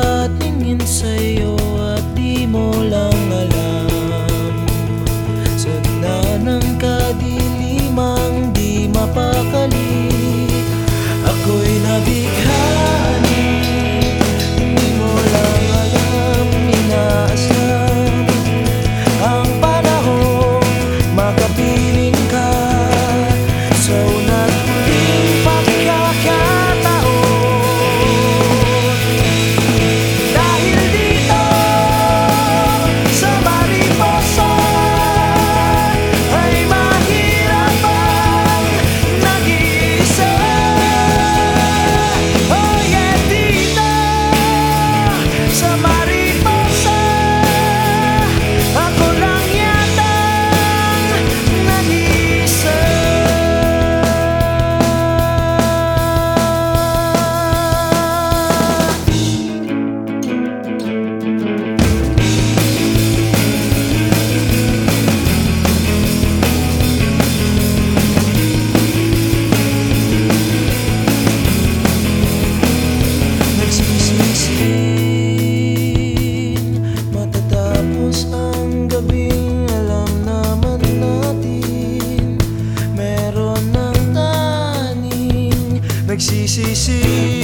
nakatingin sa'yo at di mo lang alam. 嘻嘻嘻。